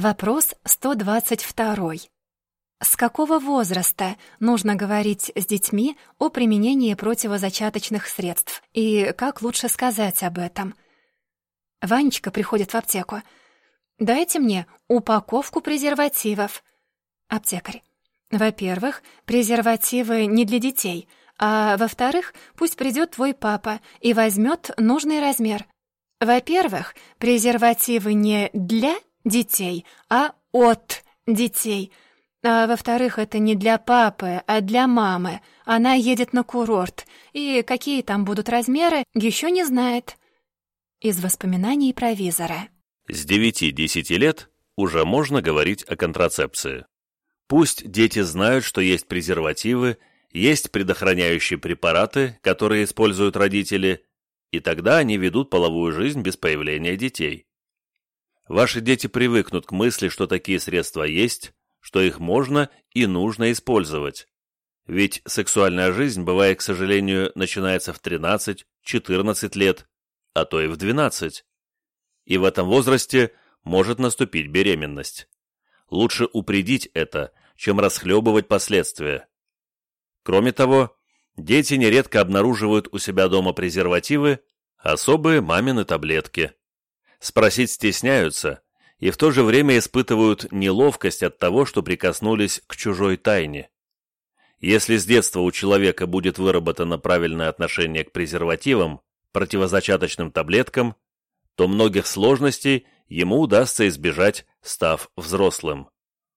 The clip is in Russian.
Вопрос 122. С какого возраста нужно говорить с детьми о применении противозачаточных средств? И как лучше сказать об этом? Ванечка приходит в аптеку. «Дайте мне упаковку презервативов». Аптекарь. «Во-первых, презервативы не для детей, а во-вторых, пусть придет твой папа и возьмет нужный размер. Во-первых, презервативы не для детей, а от детей». А во-вторых, это не для папы, а для мамы. Она едет на курорт, и какие там будут размеры, еще не знает. Из воспоминаний провизора. С 9-10 лет уже можно говорить о контрацепции. Пусть дети знают, что есть презервативы, есть предохраняющие препараты, которые используют родители, и тогда они ведут половую жизнь без появления детей. Ваши дети привыкнут к мысли, что такие средства есть, что их можно и нужно использовать. Ведь сексуальная жизнь, бывает, к сожалению, начинается в 13-14 лет, а то и в 12. И в этом возрасте может наступить беременность. Лучше упредить это, чем расхлебывать последствия. Кроме того, дети нередко обнаруживают у себя дома презервативы, особые мамины таблетки. Спросить стесняются, и в то же время испытывают неловкость от того, что прикоснулись к чужой тайне. Если с детства у человека будет выработано правильное отношение к презервативам, противозачаточным таблеткам, то многих сложностей ему удастся избежать, став взрослым.